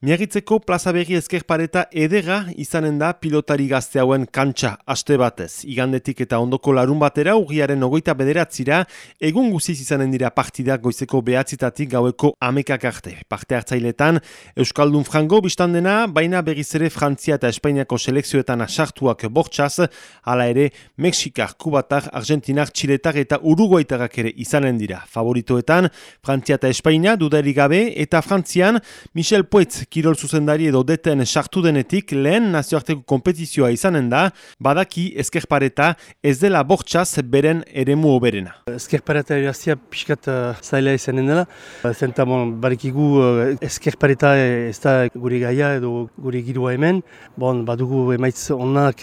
Miagitzeko plaza berri ezkerpareta edera izanen da pilotari gazte hauen kantxa aste batez. Igandetik eta ondoko larun batera ugiaren ogoita bederatzira, egun guziz izanen dira partidak goizeko behatzitatik gaueko amekak arte. Parte hartzailetan, Euskaldun Frango biztandena, baina berriz ere Frantzia eta Espainiako selekzioetan asartuak bortxaz, hala ere, Mexikar, Kubatar, Argentinak, Txiletar eta Uruguaitarak ere izanen dira. Favoritoetan, Frantzia eta Espainia dudarik gabe eta Frantzian Michel Poetz kirol zuzendari edo deten sartu denetik lehen nazioarteko kompetizioa izanen da, badaki eskerpareta ez dela bortxaz beren eremu oberena. Eskerpareta erazia pixkat uh, zaila izanen dela. Zenta bon, barikigu uh, eskerpareta ez da gure gaia edo gure girua hemen. Bon, badugu emaitz onak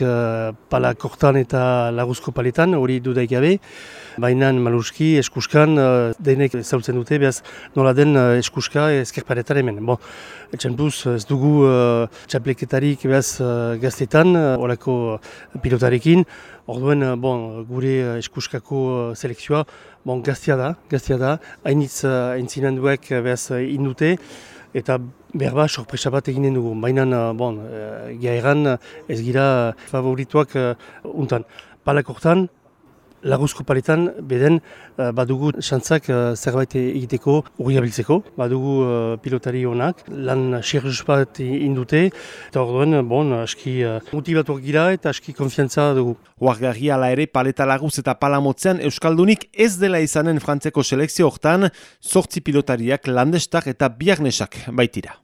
pala kortan eta laguzko paletan, hori dudaik gabe. Baina maluski eskuskan denek zautzen dute, behaz nola den eskuska eskerparetan hemen. Bon, etxen buz, ez dugu uh, txapleketarik behaz uh, gaztetan, uh, pilotarekin. Orduen, uh, bon, gure eskuskako selekzioa, bon, gaztia da, gaztia da. Hainitz uh, entzinen duek behaz uh, indute, eta berba sorpresa bat eginen dugu. Baina, bon, uh, gehiagan ez gira favorituak uh, untan. Palakortan, Laguzko paletan, beden, uh, badugu xantzak uh, zerbait egiteko urri abiltzeko. Badugu uh, pilotari honak, lan xerruz bat indute, eta orduan, bon, aski motivatuak gira eta aski konfiantza dugu. Huargarri ala ere paleta laguz eta palamotzean Euskaldunik ez dela izanen frantzeko selekzio hortan, sortzi pilotariak landestak eta biarnesak baitira.